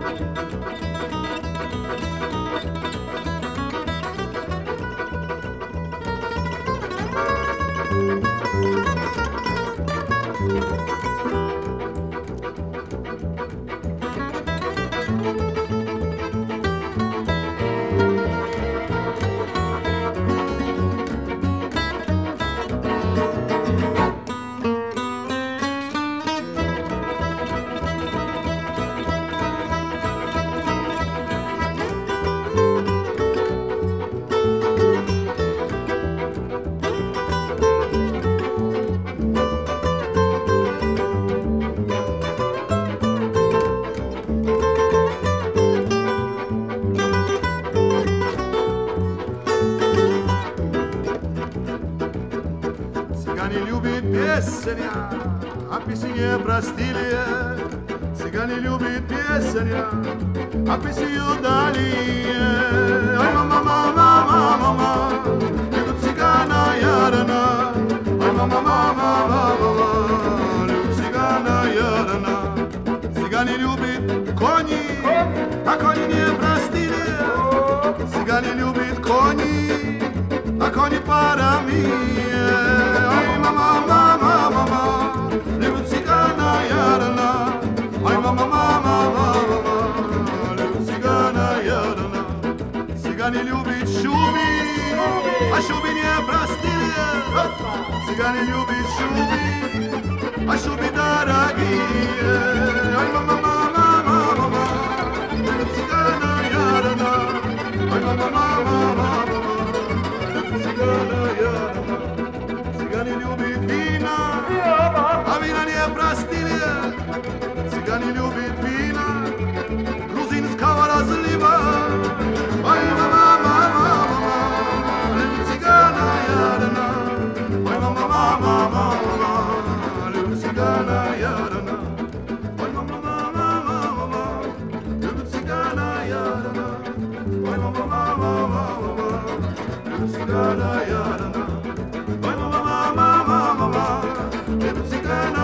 Música песня, а песне простили. Цыгане любит песня, а песню дали. Ай, мама, мама, мама, мама, любит цыгана ярана. Ай, мама, мама, мама, мама, любит цыгана ярана. Цыгане любит кони, а кони не простили. Цыгане любят кони, а кони парами. Цыгане любят шубы, а шубы не простые. Цыгане любят шубы, а шубы дорогие. Cigana, yana, mama, mama, mama, mama, mama, mama, mama, mama, mama, mama,